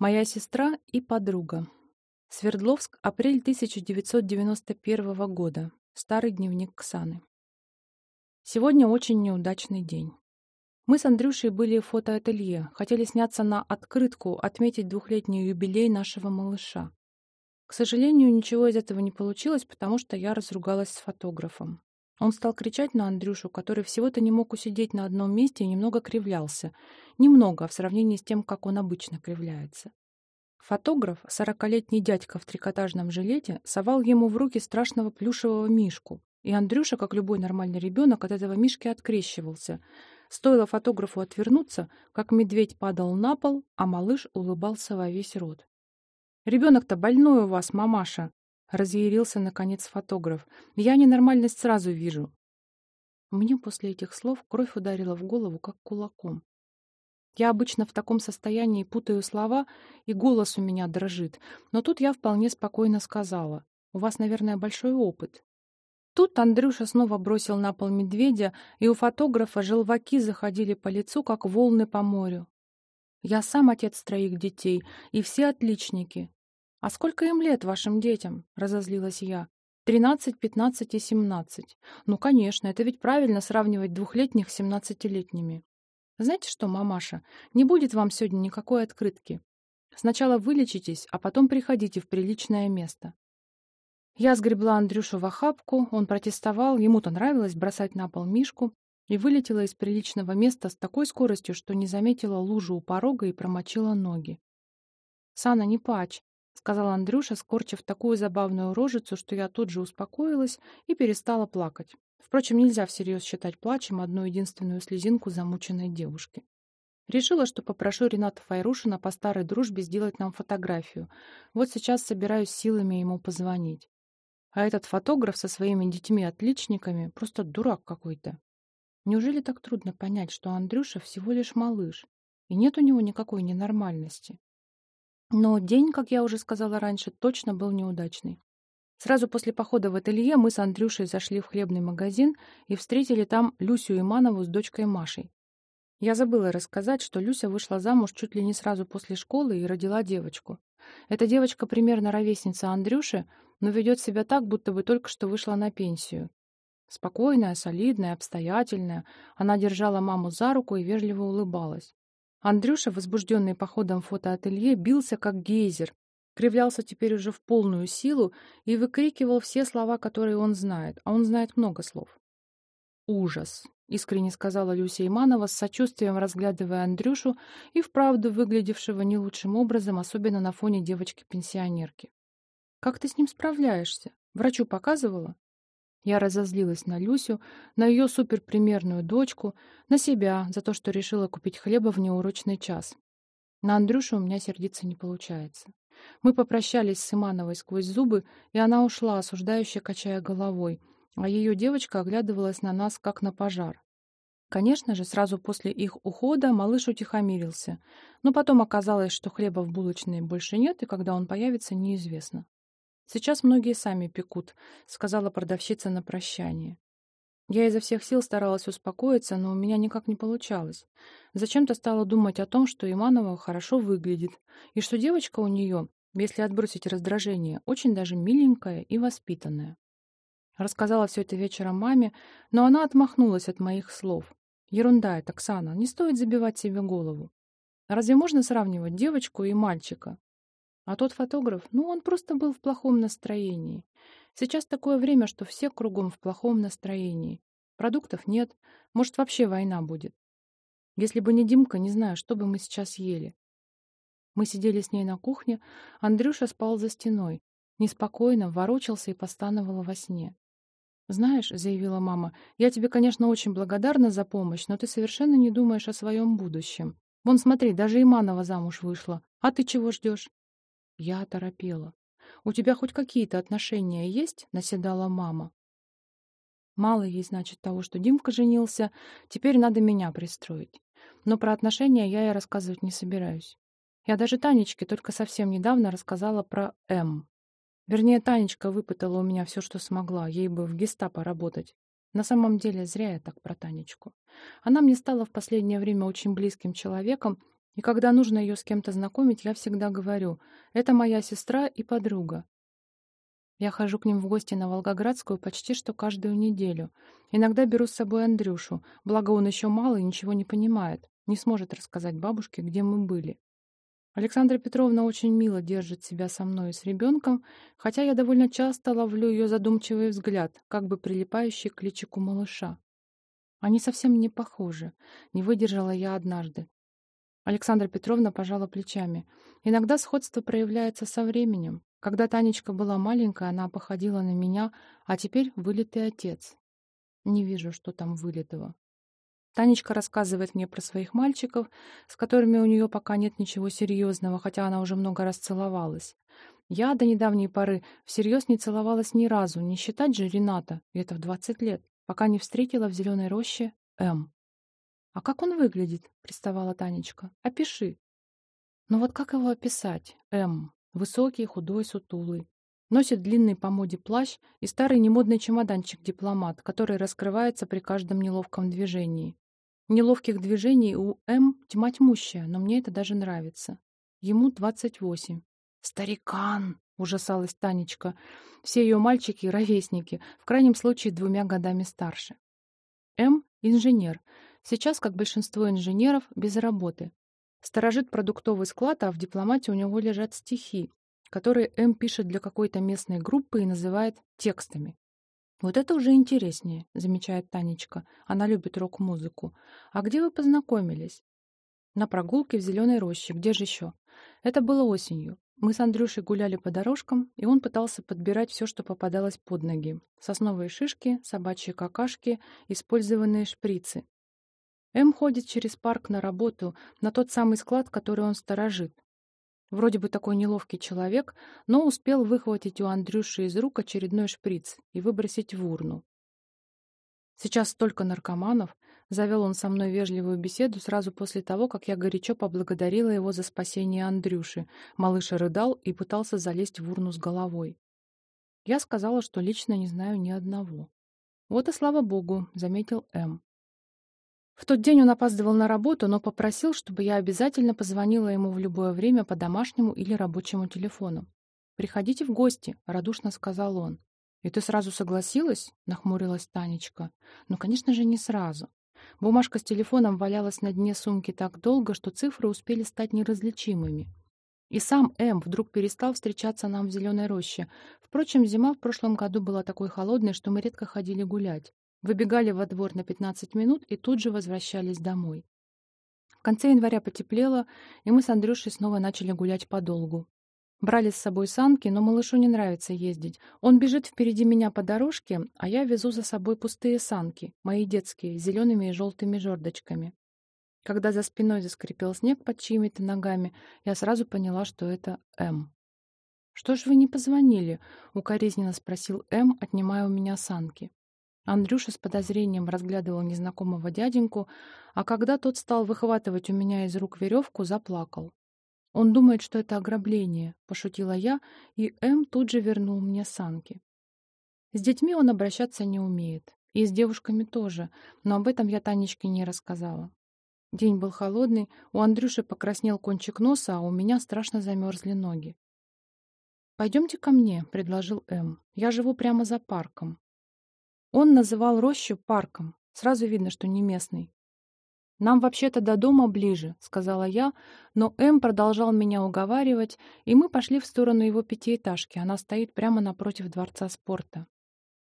Моя сестра и подруга. Свердловск, апрель 1991 года. Старый дневник Ксаны. Сегодня очень неудачный день. Мы с Андрюшей были в фотоателье, хотели сняться на открытку, отметить двухлетний юбилей нашего малыша. К сожалению, ничего из этого не получилось, потому что я разругалась с фотографом. Он стал кричать на Андрюшу, который всего-то не мог усидеть на одном месте и немного кривлялся. Немного, в сравнении с тем, как он обычно кривляется. Фотограф, сорокалетний дядька в трикотажном жилете, совал ему в руки страшного плюшевого мишку. И Андрюша, как любой нормальный ребенок, от этого мишки открещивался. Стоило фотографу отвернуться, как медведь падал на пол, а малыш улыбался во весь рот. «Ребенок-то больной у вас, мамаша!» Разъярился, наконец, фотограф. «Я ненормальность сразу вижу». Мне после этих слов кровь ударила в голову, как кулаком. Я обычно в таком состоянии путаю слова, и голос у меня дрожит. Но тут я вполне спокойно сказала. «У вас, наверное, большой опыт». Тут Андрюша снова бросил на пол медведя, и у фотографа желваки заходили по лицу, как волны по морю. «Я сам отец троих детей, и все отличники. «А сколько им лет, вашим детям?» — разозлилась я. «Тринадцать, пятнадцать и семнадцать. Ну, конечно, это ведь правильно сравнивать двухлетних с семнадцатилетними. Знаете что, мамаша, не будет вам сегодня никакой открытки. Сначала вылечитесь, а потом приходите в приличное место». Я сгребла Андрюшу в охапку, он протестовал, ему-то нравилось бросать на пол мишку, и вылетела из приличного места с такой скоростью, что не заметила лужу у порога и промочила ноги. «Сана, не пачь, — сказал Андрюша, скорчив такую забавную рожицу, что я тут же успокоилась и перестала плакать. Впрочем, нельзя всерьез считать плачем одну единственную слезинку замученной девушки. Решила, что попрошу Рената Файрушина по старой дружбе сделать нам фотографию. Вот сейчас собираюсь силами ему позвонить. А этот фотограф со своими детьми-отличниками просто дурак какой-то. Неужели так трудно понять, что Андрюша всего лишь малыш, и нет у него никакой ненормальности? Но день, как я уже сказала раньше, точно был неудачный. Сразу после похода в ателье мы с Андрюшей зашли в хлебный магазин и встретили там Люсю Иманову с дочкой Машей. Я забыла рассказать, что Люся вышла замуж чуть ли не сразу после школы и родила девочку. Эта девочка примерно ровесница Андрюши, но ведет себя так, будто бы только что вышла на пенсию. Спокойная, солидная, обстоятельная, она держала маму за руку и вежливо улыбалась. Андрюша, возбужденный походом в фотоателье, бился как гейзер, кривлялся теперь уже в полную силу и выкрикивал все слова, которые он знает, а он знает много слов. «Ужас!» — искренне сказала Люся Иманова, с сочувствием разглядывая Андрюшу и вправду выглядевшего не лучшим образом, особенно на фоне девочки-пенсионерки. «Как ты с ним справляешься? Врачу показывала?» Я разозлилась на Люсю, на ее суперпримерную дочку, на себя за то, что решила купить хлеба в неурочный час. На Андрюшу у меня сердиться не получается. Мы попрощались с Имановой сквозь зубы, и она ушла, осуждающе качая головой, а ее девочка оглядывалась на нас, как на пожар. Конечно же, сразу после их ухода малыш утихомирился, но потом оказалось, что хлеба в булочной больше нет, и когда он появится, неизвестно. Сейчас многие сами пекут, сказала продавщица на прощание. Я изо всех сил старалась успокоиться, но у меня никак не получалось. Зачем-то стала думать о том, что Иманова хорошо выглядит, и что девочка у нее, если отбросить раздражение, очень даже миленькая и воспитанная. Рассказала все это вечером маме, но она отмахнулась от моих слов. Ерунда это, Оксана, не стоит забивать себе голову. Разве можно сравнивать девочку и мальчика? А тот фотограф, ну, он просто был в плохом настроении. Сейчас такое время, что все кругом в плохом настроении. Продуктов нет, может, вообще война будет. Если бы не Димка, не знаю, что бы мы сейчас ели. Мы сидели с ней на кухне, Андрюша спал за стеной, неспокойно, ворочался и постановал во сне. «Знаешь», — заявила мама, — «я тебе, конечно, очень благодарна за помощь, но ты совершенно не думаешь о своем будущем. Вон, смотри, даже Иманова замуж вышла. А ты чего ждешь?» Я оторопела. «У тебя хоть какие-то отношения есть?» — наседала мама. Мало ей, значит, того, что Димка женился, теперь надо меня пристроить. Но про отношения я и рассказывать не собираюсь. Я даже Танечке только совсем недавно рассказала про М. Вернее, Танечка выпытала у меня все, что смогла, ей бы в гестапо работать. На самом деле, зря я так про Танечку. Она мне стала в последнее время очень близким человеком, И когда нужно ее с кем-то знакомить, я всегда говорю, это моя сестра и подруга. Я хожу к ним в гости на Волгоградскую почти что каждую неделю. Иногда беру с собой Андрюшу, благо он еще мало и ничего не понимает, не сможет рассказать бабушке, где мы были. Александра Петровна очень мило держит себя со мной и с ребенком, хотя я довольно часто ловлю ее задумчивый взгляд, как бы прилипающий к личику малыша. Они совсем не похожи. Не выдержала я однажды. Александра Петровна пожала плечами. Иногда сходство проявляется со временем. Когда Танечка была маленькая, она походила на меня, а теперь вылитый отец. Не вижу, что там вылитого. Танечка рассказывает мне про своих мальчиков, с которыми у нее пока нет ничего серьезного, хотя она уже много раз целовалась. Я до недавней поры всерьез не целовалась ни разу, не считать же Рената, это в 20 лет, пока не встретила в зеленой роще М. «А как он выглядит?» — приставала Танечка. «Опиши». «Ну вот как его описать? М. Высокий, худой, сутулый. Носит длинный по моде плащ и старый немодный чемоданчик-дипломат, который раскрывается при каждом неловком движении. Неловких движений у М тьма тьмущая, но мне это даже нравится. Ему 28. «Старикан!» — ужасалась Танечка. Все ее мальчики — ровесники, в крайнем случае двумя годами старше. М — инженер. Сейчас, как большинство инженеров, без работы. Сторожит продуктовый склад, а в дипломате у него лежат стихи, которые М пишет для какой-то местной группы и называет текстами. «Вот это уже интереснее», — замечает Танечка. Она любит рок-музыку. «А где вы познакомились?» «На прогулке в Зеленой роще. Где же еще?» «Это было осенью. Мы с Андрюшей гуляли по дорожкам, и он пытался подбирать все, что попадалось под ноги. Сосновые шишки, собачьи какашки, использованные шприцы. М ходит через парк на работу, на тот самый склад, который он сторожит. Вроде бы такой неловкий человек, но успел выхватить у Андрюши из рук очередной шприц и выбросить в урну. Сейчас столько наркоманов. Завел он со мной вежливую беседу сразу после того, как я горячо поблагодарила его за спасение Андрюши. Малыш рыдал и пытался залезть в урну с головой. Я сказала, что лично не знаю ни одного. Вот и слава богу, заметил М. В тот день он опаздывал на работу, но попросил, чтобы я обязательно позвонила ему в любое время по домашнему или рабочему телефону. «Приходите в гости», — радушно сказал он. «И ты сразу согласилась?» — нахмурилась Танечка. «Ну, конечно же, не сразу. Бумажка с телефоном валялась на дне сумки так долго, что цифры успели стать неразличимыми. И сам М вдруг перестал встречаться нам в зеленой роще. Впрочем, зима в прошлом году была такой холодной, что мы редко ходили гулять. Выбегали во двор на 15 минут и тут же возвращались домой. В конце января потеплело, и мы с Андрюшей снова начали гулять подолгу. Брали с собой санки, но малышу не нравится ездить. Он бежит впереди меня по дорожке, а я везу за собой пустые санки, мои детские, с зелеными и желтыми жердочками. Когда за спиной заскрипел снег под чьими-то ногами, я сразу поняла, что это М. «Что ж вы не позвонили?» — укоризненно спросил М, отнимая у меня санки. Андрюша с подозрением разглядывал незнакомого дяденьку, а когда тот стал выхватывать у меня из рук веревку, заплакал. «Он думает, что это ограбление», — пошутила я, и М тут же вернул мне санки. С детьми он обращаться не умеет, и с девушками тоже, но об этом я Танечке не рассказала. День был холодный, у Андрюши покраснел кончик носа, а у меня страшно замерзли ноги. «Пойдемте ко мне», — предложил М. «Я живу прямо за парком. Он называл рощу парком. Сразу видно, что не местный. «Нам вообще-то до дома ближе», — сказала я, но М продолжал меня уговаривать, и мы пошли в сторону его пятиэтажки. Она стоит прямо напротив Дворца спорта.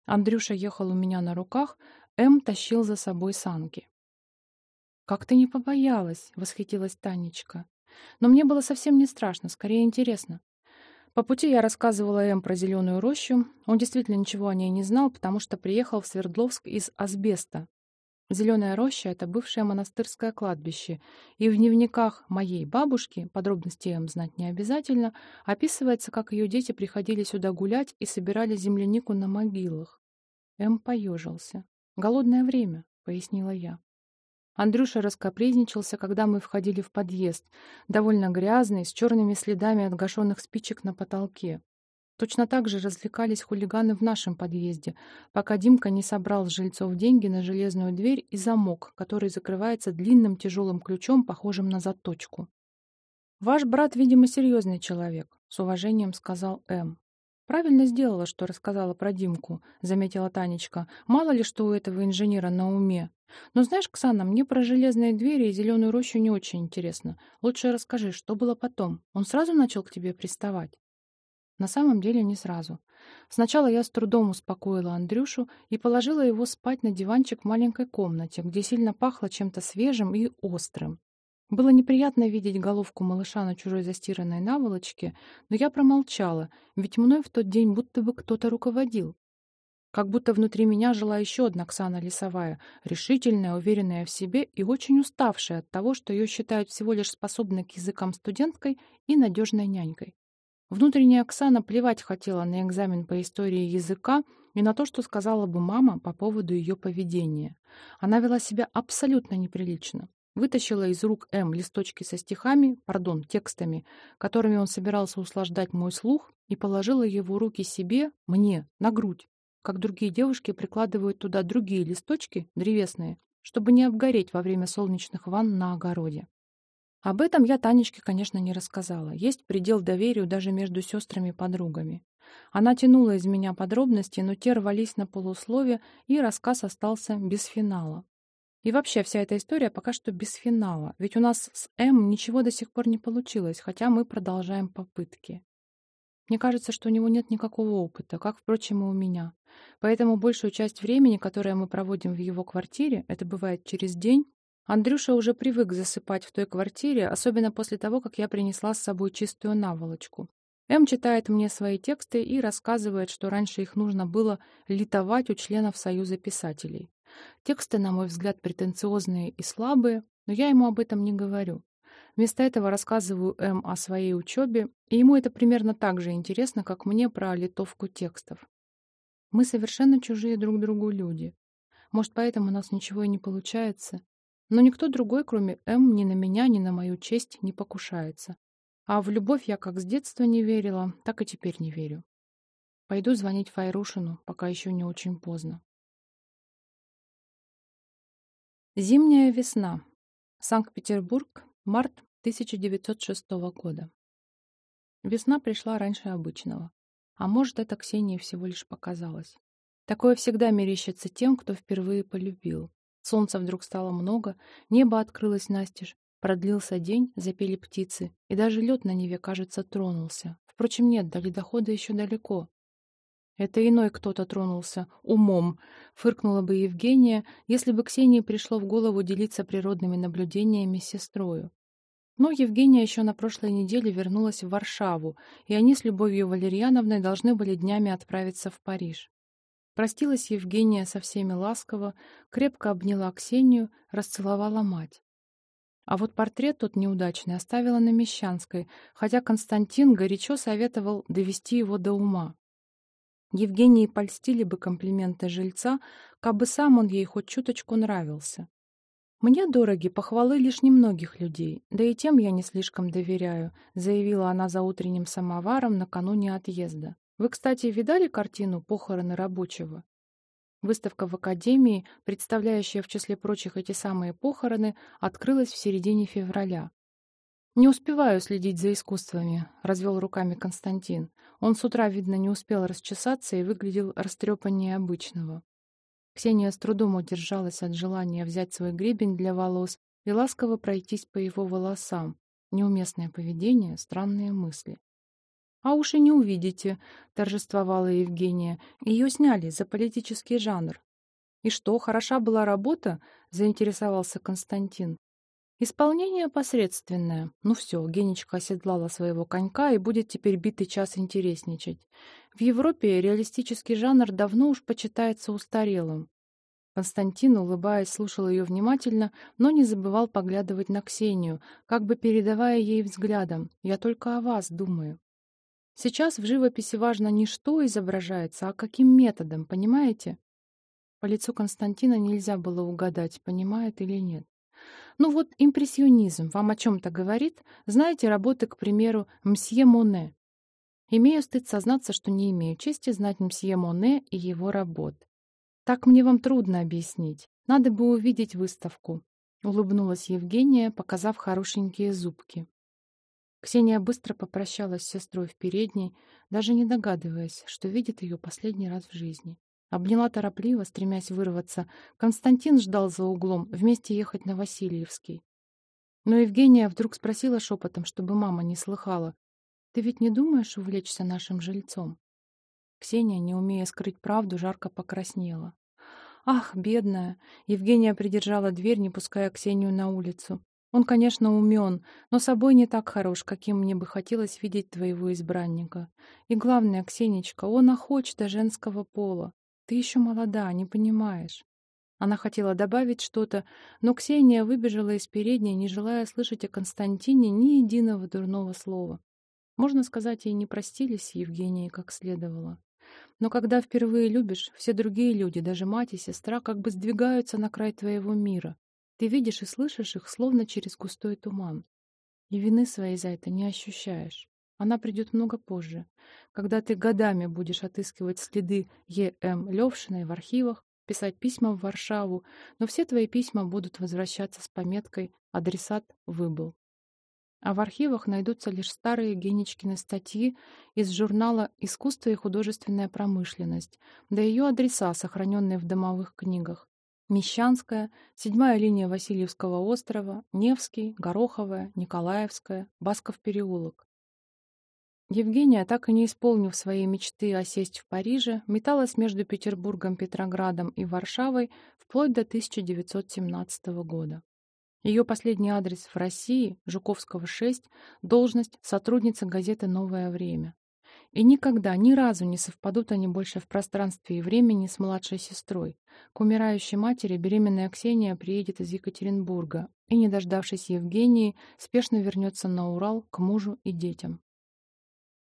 Андрюша ехал у меня на руках, М тащил за собой санки. «Как ты не побоялась?» — восхитилась Танечка. Но мне было совсем не страшно, скорее интересно. По пути я рассказывала М про зеленую рощу. Он действительно ничего о ней не знал, потому что приехал в Свердловск из Асбеста. Зеленая роща — это бывшее монастырское кладбище, и в дневниках моей бабушки, подробности М знать не обязательно, описывается, как ее дети приходили сюда гулять и собирали землянику на могилах. М поежился. «Голодное время», — пояснила я. Андрюша раскопризничался, когда мы входили в подъезд, довольно грязный, с черными следами от гашенных спичек на потолке. Точно так же развлекались хулиганы в нашем подъезде, пока Димка не собрал с жильцов деньги на железную дверь и замок, который закрывается длинным тяжелым ключом, похожим на заточку. «Ваш брат, видимо, серьезный человек», — с уважением сказал М. «Правильно сделала, что рассказала про Димку», — заметила Танечка. «Мало ли, что у этого инженера на уме. Но знаешь, Ксана, мне про железные двери и зеленую рощу не очень интересно. Лучше расскажи, что было потом. Он сразу начал к тебе приставать?» На самом деле не сразу. Сначала я с трудом успокоила Андрюшу и положила его спать на диванчик в маленькой комнате, где сильно пахло чем-то свежим и острым. Было неприятно видеть головку малыша на чужой застиранной наволочке, но я промолчала, ведь мной в тот день будто бы кто-то руководил. Как будто внутри меня жила еще одна Оксана Лисовая, решительная, уверенная в себе и очень уставшая от того, что ее считают всего лишь способной к языкам студенткой и надежной нянькой. Внутренняя Оксана плевать хотела на экзамен по истории языка и на то, что сказала бы мама по поводу ее поведения. Она вела себя абсолютно неприлично. Вытащила из рук М листочки со стихами, пардон, текстами, которыми он собирался услаждать мой слух, и положила его руки себе, мне, на грудь, как другие девушки прикладывают туда другие листочки, древесные, чтобы не обгореть во время солнечных ванн на огороде. Об этом я Танечке, конечно, не рассказала. Есть предел доверию даже между сестрами-подругами. Она тянула из меня подробности, но те рвались на полусловие, и рассказ остался без финала. И вообще вся эта история пока что без финала, ведь у нас с М ничего до сих пор не получилось, хотя мы продолжаем попытки. Мне кажется, что у него нет никакого опыта, как, впрочем, и у меня. Поэтому большую часть времени, которое мы проводим в его квартире, это бывает через день, Андрюша уже привык засыпать в той квартире, особенно после того, как я принесла с собой чистую наволочку. М читает мне свои тексты и рассказывает, что раньше их нужно было литовать у членов Союза писателей. Тексты, на мой взгляд, претенциозные и слабые, но я ему об этом не говорю. Вместо этого рассказываю М о своей учебе, и ему это примерно так же интересно, как мне про литовку текстов. Мы совершенно чужие друг другу люди. Может, поэтому у нас ничего и не получается. Но никто другой, кроме М, ни на меня, ни на мою честь не покушается. А в любовь я как с детства не верила, так и теперь не верю. Пойду звонить Файрушину, пока еще не очень поздно. Зимняя весна. Санкт-Петербург, март 1906 года. Весна пришла раньше обычного. А может, это Ксении всего лишь показалось. Такое всегда мерещится тем, кто впервые полюбил. Солнца вдруг стало много, небо открылось настежь, продлился день, запели птицы, и даже лед на Неве, кажется, тронулся. Впрочем, нет, до ледохода еще далеко. Это иной кто-то тронулся, умом, фыркнула бы Евгения, если бы Ксении пришло в голову делиться природными наблюдениями с сестрою. Но Евгения еще на прошлой неделе вернулась в Варшаву, и они с Любовью Валерьяновной должны были днями отправиться в Париж. Простилась Евгения со всеми ласково, крепко обняла Ксению, расцеловала мать. А вот портрет тот неудачный оставила на Мещанской, хотя Константин горячо советовал довести его до ума. Евгении польстили бы комплименты жильца, кабы сам он ей хоть чуточку нравился. «Мне дороги похвалы лишь немногих людей, да и тем я не слишком доверяю», заявила она за утренним самоваром накануне отъезда. Вы, кстати, видали картину «Похороны рабочего»? Выставка в Академии, представляющая в числе прочих эти самые похороны, открылась в середине февраля. «Не успеваю следить за искусствами», — развел руками Константин. Он с утра, видно, не успел расчесаться и выглядел растрепаннее обычного. Ксения с трудом удержалась от желания взять свой гребень для волос и ласково пройтись по его волосам. Неуместное поведение, странные мысли. «А уж и не увидите», — торжествовала Евгения. «Ее сняли за политический жанр». «И что, хороша была работа?» — заинтересовался Константин. «Исполнение посредственное. Ну все, Генечка оседлала своего конька и будет теперь битый час интересничать. В Европе реалистический жанр давно уж почитается устарелым». Константин, улыбаясь, слушал ее внимательно, но не забывал поглядывать на Ксению, как бы передавая ей взглядом «Я только о вас думаю». Сейчас в живописи важно не что изображается, а каким методом, понимаете? По лицу Константина нельзя было угадать, понимает или нет. Ну вот импрессионизм вам о чем-то говорит? Знаете работы, к примеру, Мсье Моне? Имею стыд сознаться, что не имею чести знать мсье Моне и его работ. Так мне вам трудно объяснить. Надо бы увидеть выставку. Улыбнулась Евгения, показав хорошенькие зубки. Ксения быстро попрощалась с сестрой в передней, даже не догадываясь, что видит ее последний раз в жизни. Обняла торопливо, стремясь вырваться. Константин ждал за углом, вместе ехать на Васильевский. Но Евгения вдруг спросила шепотом, чтобы мама не слыхала. «Ты ведь не думаешь увлечься нашим жильцом?» Ксения, не умея скрыть правду, жарко покраснела. «Ах, бедная!» Евгения придержала дверь, не пуская Ксению на улицу. «Он, конечно, умен, но собой не так хорош, каким мне бы хотелось видеть твоего избранника. И главное, Ксенечка, он охоч до женского пола. Ты еще молода, не понимаешь». Она хотела добавить что-то, но Ксения выбежала из передней, не желая слышать о Константине ни единого дурного слова. Можно сказать, ей не простились с Евгенией как следовало. Но когда впервые любишь, все другие люди, даже мать и сестра, как бы сдвигаются на край твоего мира. Ты видишь и слышишь их, словно через густой туман. И вины своей за это не ощущаешь. Она придет много позже, когда ты годами будешь отыскивать следы Е.М. Левшиной в архивах, писать письма в Варшаву, но все твои письма будут возвращаться с пометкой «Адресат выбыл». А в архивах найдутся лишь старые Генечкины статьи из журнала «Искусство и художественная промышленность», да ее адреса, сохраненные в домовых книгах. Мещанская, седьмая линия Васильевского острова, Невский, Гороховая, Николаевская, Басков переулок. Евгения, так и не исполнив своей мечты осесть в Париже, металась между Петербургом, Петроградом и Варшавой вплоть до 1917 года. Ее последний адрес в России, Жуковского, 6, должность сотрудница газеты «Новое время». И никогда, ни разу не совпадут они больше в пространстве и времени с младшей сестрой. К умирающей матери беременная Ксения приедет из Екатеринбурга и, не дождавшись Евгении, спешно вернется на Урал к мужу и детям.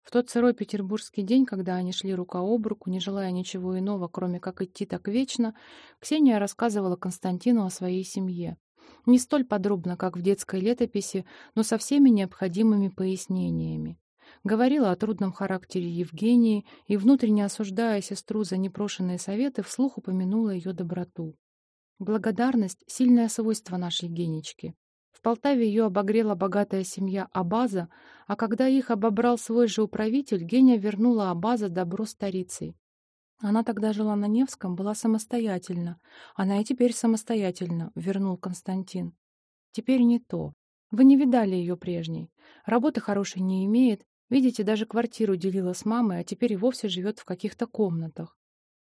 В тот сырой петербургский день, когда они шли рука об руку, не желая ничего иного, кроме как идти так вечно, Ксения рассказывала Константину о своей семье. Не столь подробно, как в детской летописи, но со всеми необходимыми пояснениями. Говорила о трудном характере Евгении и, внутренне осуждая сестру за непрошенные советы, вслух упомянула ее доброту. Благодарность — сильное свойство нашей Генечки. Полтаве ее обогрела богатая семья Абаза, а когда их обобрал свой же управитель, Геня вернула Абаза добро старицей. Она тогда жила на Невском, была самостоятельна. Она и теперь самостоятельна, вернул Константин. Теперь не то. Вы не видали ее прежней. Работы хорошей не имеет. Видите, даже квартиру делила с мамой, а теперь и вовсе живет в каких-то комнатах.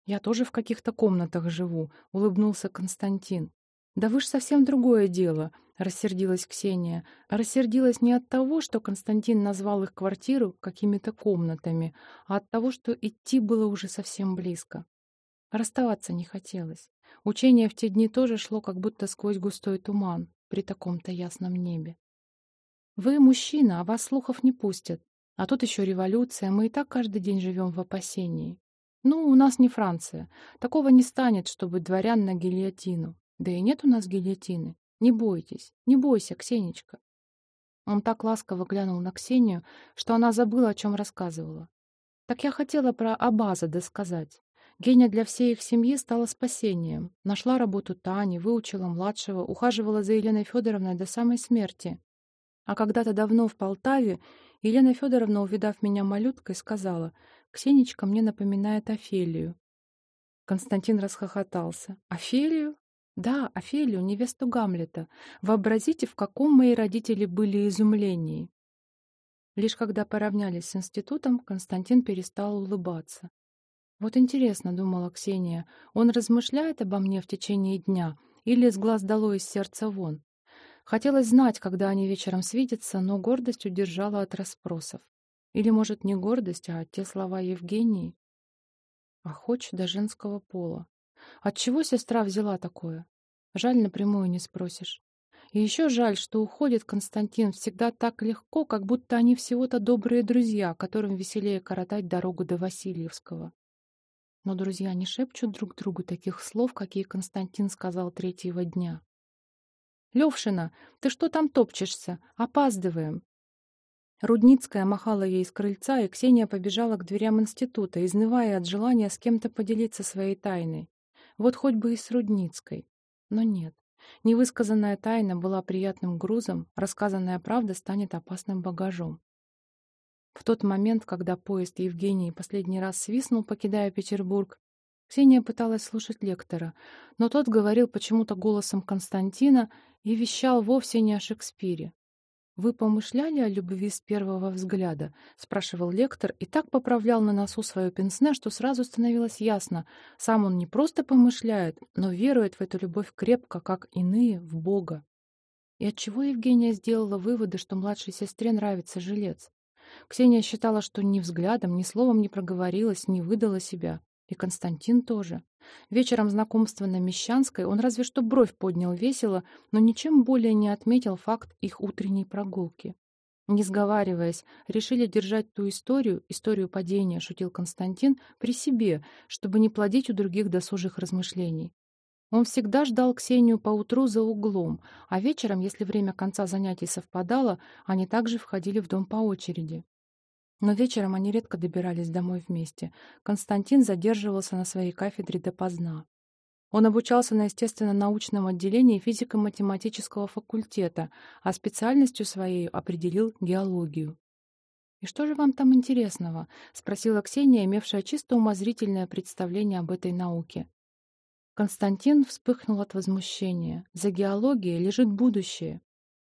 Я тоже в каких-то комнатах живу, улыбнулся Константин. Да вы ж совсем другое дело. — рассердилась Ксения. Рассердилась не от того, что Константин назвал их квартиру какими-то комнатами, а от того, что идти было уже совсем близко. Расставаться не хотелось. Учение в те дни тоже шло как будто сквозь густой туман при таком-то ясном небе. «Вы мужчина, а вас слухов не пустят. А тут еще революция, мы и так каждый день живем в опасении. Ну, у нас не Франция. Такого не станет, чтобы дворян на гильотину. Да и нет у нас гильотины. Не бойтесь, не бойся, Ксенечка. Он так ласково глянул на Ксению, что она забыла, о чем рассказывала. Так я хотела про Абаза досказать. Геня для всей их семьи стала спасением. Нашла работу Тани, выучила младшего, ухаживала за Еленой Федоровной до самой смерти. А когда-то давно в Полтаве Елена Федоровна, увидав меня малюткой, сказала, «Ксенечка мне напоминает Офелию». Константин расхохотался. «Офелию? Да, Офелию, невесту Гамлета. Вообразите, в каком мои родители были изумлении. Лишь когда поравнялись с институтом, Константин перестал улыбаться. «Вот интересно», — думала Ксения, — «он размышляет обо мне в течение дня или с глаз дало из сердца вон?» Хотелось знать, когда они вечером свидятся, но гордость удержала от расспросов. Или, может, не гордость, а те слова Евгении? Охоч до женского пола. Отчего сестра взяла такое? Жаль, напрямую не спросишь. И еще жаль, что уходит Константин всегда так легко, как будто они всего-то добрые друзья, которым веселее коротать дорогу до Васильевского. Но друзья не шепчут друг другу таких слов, какие Константин сказал третьего дня. «Левшина, ты что там топчешься? Опаздываем!» Рудницкая махала ей с крыльца, и Ксения побежала к дверям института, изнывая от желания с кем-то поделиться своей тайной. Вот хоть бы и с Рудницкой. Но нет. Невысказанная тайна была приятным грузом, рассказанная правда станет опасным багажом. В тот момент, когда поезд Евгении последний раз свистнул, покидая Петербург, Ксения пыталась слушать лектора, но тот говорил почему-то голосом Константина и вещал вовсе не о Шекспире. «Вы помышляли о любви с первого взгляда?» — спрашивал лектор и так поправлял на носу свое пенсне, что сразу становилось ясно. Сам он не просто помышляет, но верует в эту любовь крепко, как иные, в Бога. И отчего Евгения сделала выводы, что младшей сестре нравится жилец? Ксения считала, что ни взглядом, ни словом не проговорилась, не выдала себя. И Константин тоже. Вечером знакомства на Мещанской он разве что бровь поднял весело, но ничем более не отметил факт их утренней прогулки. Не сговариваясь, решили держать ту историю, историю падения, шутил Константин, при себе, чтобы не плодить у других досужих размышлений. Он всегда ждал Ксению поутру за углом, а вечером, если время конца занятий совпадало, они также входили в дом по очереди. Но вечером они редко добирались домой вместе. Константин задерживался на своей кафедре допоздна. Он обучался на естественно-научном отделении физико-математического факультета, а специальностью своей определил геологию. «И что же вам там интересного?» — спросила Ксения, имевшая чисто умозрительное представление об этой науке. Константин вспыхнул от возмущения. «За геологией лежит будущее.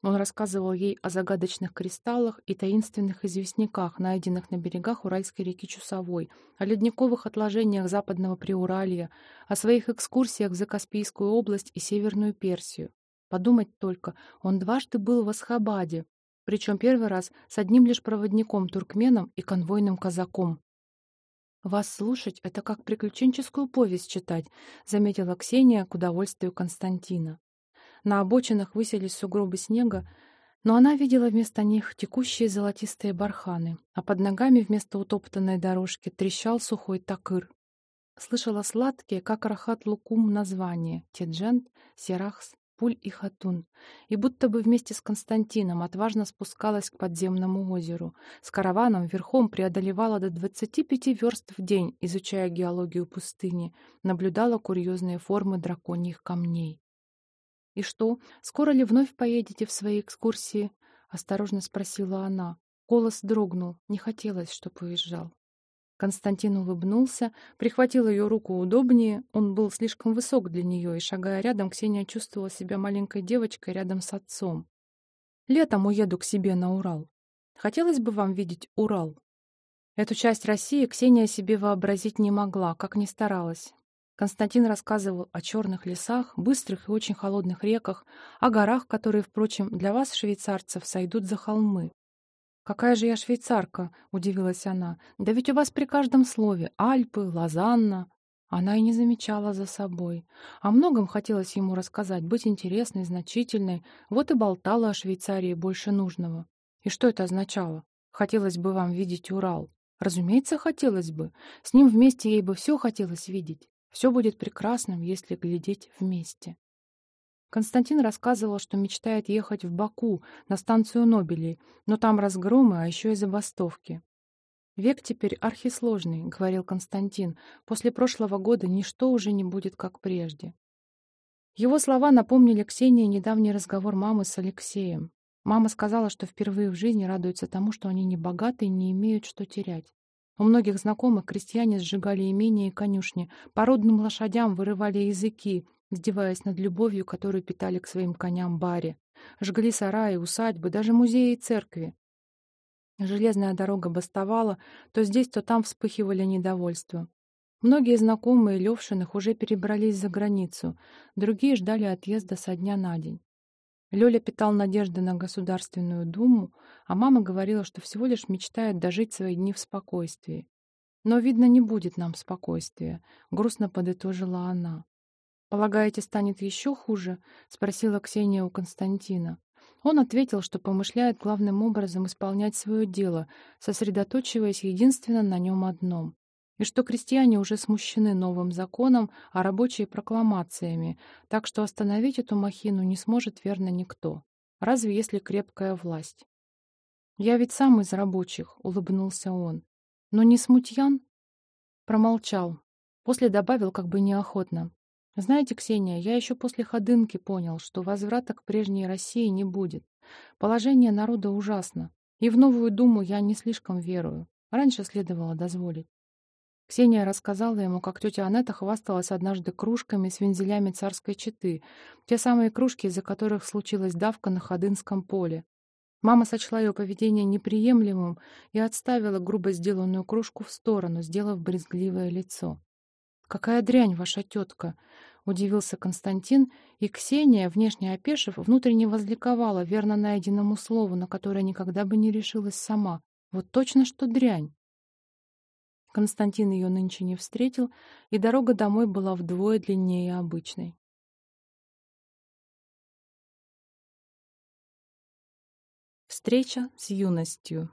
Он рассказывал ей о загадочных кристаллах и таинственных известняках, найденных на берегах Уральской реки Чусовой, о ледниковых отложениях Западного Приуралья, о своих экскурсиях в Закаспийскую область и Северную Персию. Подумать только, он дважды был в Асхабаде, причем первый раз с одним лишь проводником-туркменом и конвойным казаком. «Вас слушать — это как приключенческую повесть читать», — заметила Ксения к удовольствию Константина. На обочинах высились сугробы снега, но она видела вместо них текущие золотистые барханы, а под ногами вместо утоптанной дорожки трещал сухой такыр. Слышала сладкие, как рахат-лукум, названия — Теджент, Серахс, Пуль и Хатун, и будто бы вместе с Константином отважно спускалась к подземному озеру. С караваном верхом преодолевала до 25 верст в день, изучая геологию пустыни, наблюдала курьезные формы драконьих камней. «И что, скоро ли вновь поедете в свои экскурсии?» — осторожно спросила она. Голос дрогнул, не хотелось, чтоб уезжал. Константин улыбнулся, прихватил ее руку удобнее, он был слишком высок для нее, и, шагая рядом, Ксения чувствовала себя маленькой девочкой рядом с отцом. «Летом уеду к себе на Урал. Хотелось бы вам видеть Урал?» Эту часть России Ксения себе вообразить не могла, как ни старалась. Константин рассказывал о черных лесах, быстрых и очень холодных реках, о горах, которые, впрочем, для вас, швейцарцев, сойдут за холмы. «Какая же я швейцарка?» — удивилась она. «Да ведь у вас при каждом слове Альпы, Лозанна». Она и не замечала за собой. О многом хотелось ему рассказать, быть интересной, значительной. Вот и болтала о Швейцарии больше нужного. И что это означало? Хотелось бы вам видеть Урал. Разумеется, хотелось бы. С ним вместе ей бы все хотелось видеть. Все будет прекрасным, если глядеть вместе. Константин рассказывал, что мечтает ехать в Баку, на станцию Нобелей, но там разгромы, а еще и забастовки. «Век теперь архисложный», — говорил Константин. «После прошлого года ничто уже не будет, как прежде». Его слова напомнили Ксении недавний разговор мамы с Алексеем. Мама сказала, что впервые в жизни радуется тому, что они не богаты и не имеют что терять. У многих знакомых крестьяне сжигали имения и конюшни, породным лошадям вырывали языки, издеваясь над любовью, которую питали к своим коням баре. Жгли сараи, усадьбы, даже музеи и церкви. Железная дорога бастовала, то здесь, то там вспыхивали недовольства. Многие знакомые Левшиных уже перебрались за границу, другие ждали отъезда со дня на день. Лёля питал надежды на Государственную Думу, а мама говорила, что всего лишь мечтает дожить свои дни в спокойствии. Но, видно, не будет нам спокойствия, грустно подытожила она. «Полагаете, станет еще хуже?» — спросила Ксения у Константина. Он ответил, что помышляет главным образом исполнять свое дело, сосредоточиваясь единственно на нем одном и что крестьяне уже смущены новым законом, а рабочие прокламациями, так что остановить эту махину не сможет верно никто, разве если крепкая власть. «Я ведь сам из рабочих», — улыбнулся он. «Но не смутьян?» Промолчал. После добавил как бы неохотно. «Знаете, Ксения, я еще после ходынки понял, что возврата к прежней России не будет. Положение народа ужасно. И в новую думу я не слишком верую. Раньше следовало дозволить. Ксения рассказала ему, как тетя Анетта хвасталась однажды кружками с вензелями царской четы, те самые кружки, из-за которых случилась давка на Ходынском поле. Мама сочла ее поведение неприемлемым и отставила грубо сделанную кружку в сторону, сделав брезгливое лицо. «Какая дрянь ваша тетка!» — удивился Константин, и Ксения, внешне опешив, внутренне возликовала верно найденному слову, на которое никогда бы не решилась сама. Вот точно что дрянь! Константин ее нынче не встретил, и дорога домой была вдвое длиннее обычной. Встреча с юностью.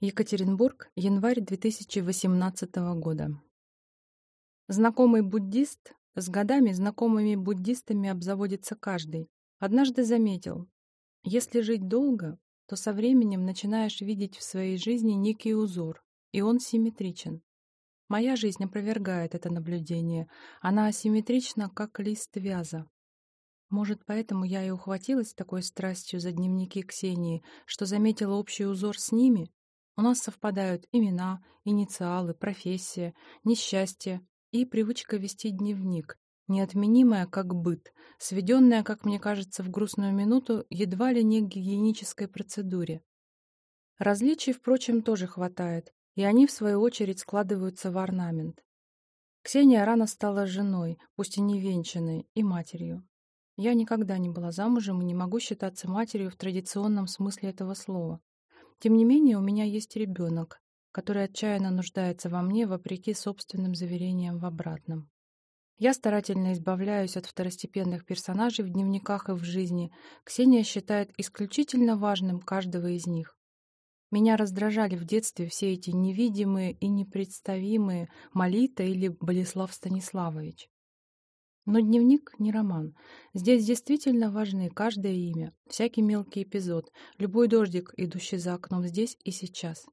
Екатеринбург, январь 2018 года. Знакомый буддист, с годами знакомыми буддистами обзаводится каждый, однажды заметил, если жить долго, то со временем начинаешь видеть в своей жизни некий узор, и он симметричен. Моя жизнь опровергает это наблюдение. Она асимметрична, как лист вяза. Может, поэтому я и ухватилась такой страстью за дневники Ксении, что заметила общий узор с ними? У нас совпадают имена, инициалы, профессия, несчастье и привычка вести дневник, неотменимая как быт, сведенная, как мне кажется, в грустную минуту едва ли не к гигиенической процедуре. Различий, впрочем, тоже хватает, и они, в свою очередь, складываются в орнамент. Ксения рано стала женой, пусть и не венчанной, и матерью. Я никогда не была замужем и не могу считаться матерью в традиционном смысле этого слова. Тем не менее, у меня есть ребенок, который отчаянно нуждается во мне, вопреки собственным заверениям в обратном. Я старательно избавляюсь от второстепенных персонажей в дневниках и в жизни. Ксения считает исключительно важным каждого из них. Меня раздражали в детстве все эти невидимые и непредставимые Молита или Болеслав Станиславович. Но дневник не роман. Здесь действительно важны каждое имя, всякий мелкий эпизод, любой дождик, идущий за окном здесь и сейчас.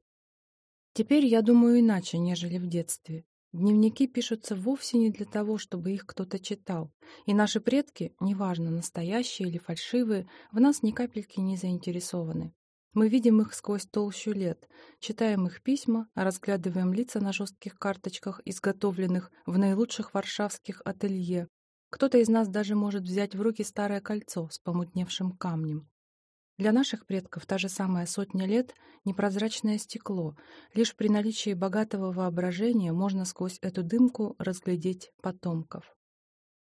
Теперь я думаю иначе, нежели в детстве. Дневники пишутся вовсе не для того, чтобы их кто-то читал. И наши предки, неважно, настоящие или фальшивые, в нас ни капельки не заинтересованы. Мы видим их сквозь толщу лет, читаем их письма, разглядываем лица на жестких карточках, изготовленных в наилучших варшавских ателье, кто-то из нас даже может взять в руки старое кольцо с помутневшим камнем. Для наших предков та же самая сотня лет — непрозрачное стекло. Лишь при наличии богатого воображения можно сквозь эту дымку разглядеть потомков.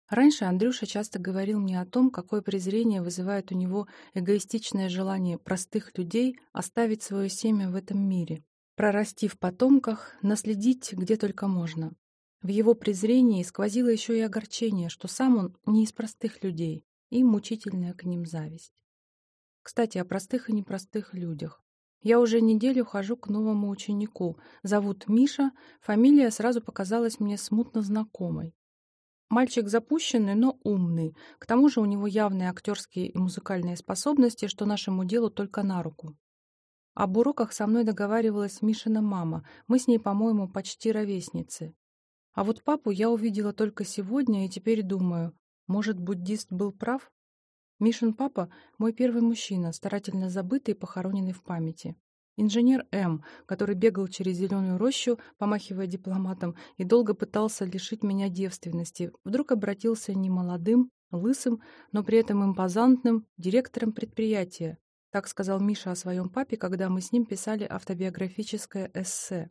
Раньше Андрюша часто говорил мне о том, какое презрение вызывает у него эгоистичное желание простых людей оставить свое семя в этом мире, прорасти в потомках, наследить где только можно. В его презрении сквозило еще и огорчение, что сам он не из простых людей, и мучительная к ним зависть. Кстати, о простых и непростых людях. Я уже неделю хожу к новому ученику. Зовут Миша, фамилия сразу показалась мне смутно знакомой. Мальчик запущенный, но умный. К тому же у него явные актерские и музыкальные способности, что нашему делу только на руку. Об уроках со мной договаривалась Мишина мама. Мы с ней, по-моему, почти ровесницы. А вот папу я увидела только сегодня и теперь думаю, может, буддист был прав? Мишин папа — мой первый мужчина, старательно забытый и похороненный в памяти. Инженер М, который бегал через зеленую рощу, помахивая дипломатом, и долго пытался лишить меня девственности, вдруг обратился немолодым, лысым, но при этом импозантным директором предприятия. Так сказал Миша о своем папе, когда мы с ним писали автобиографическое эссе.